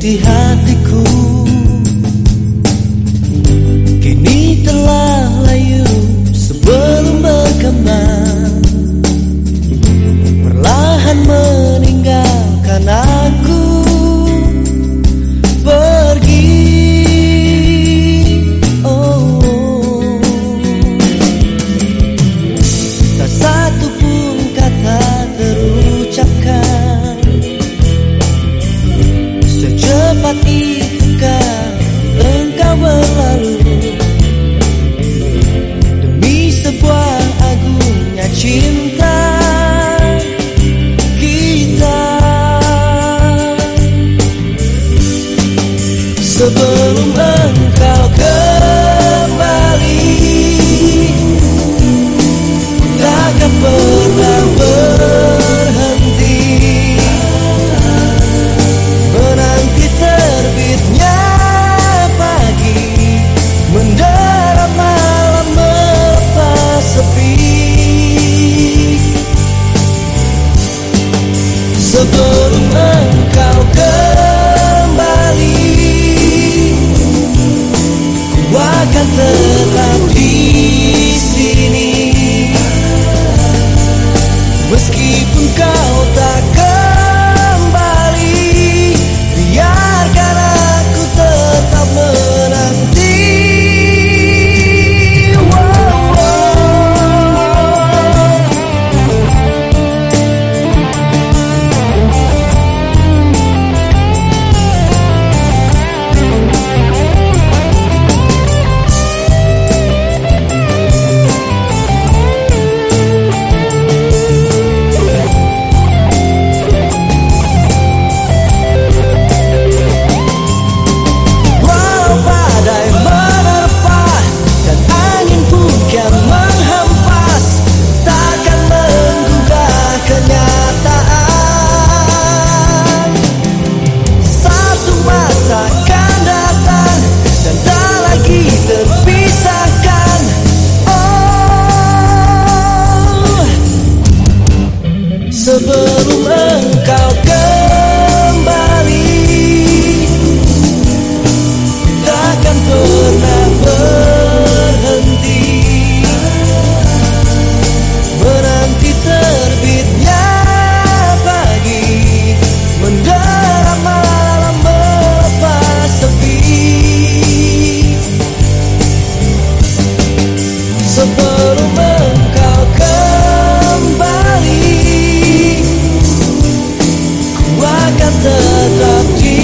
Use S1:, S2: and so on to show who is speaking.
S1: di hati akan tetap The. akan tetap cinta.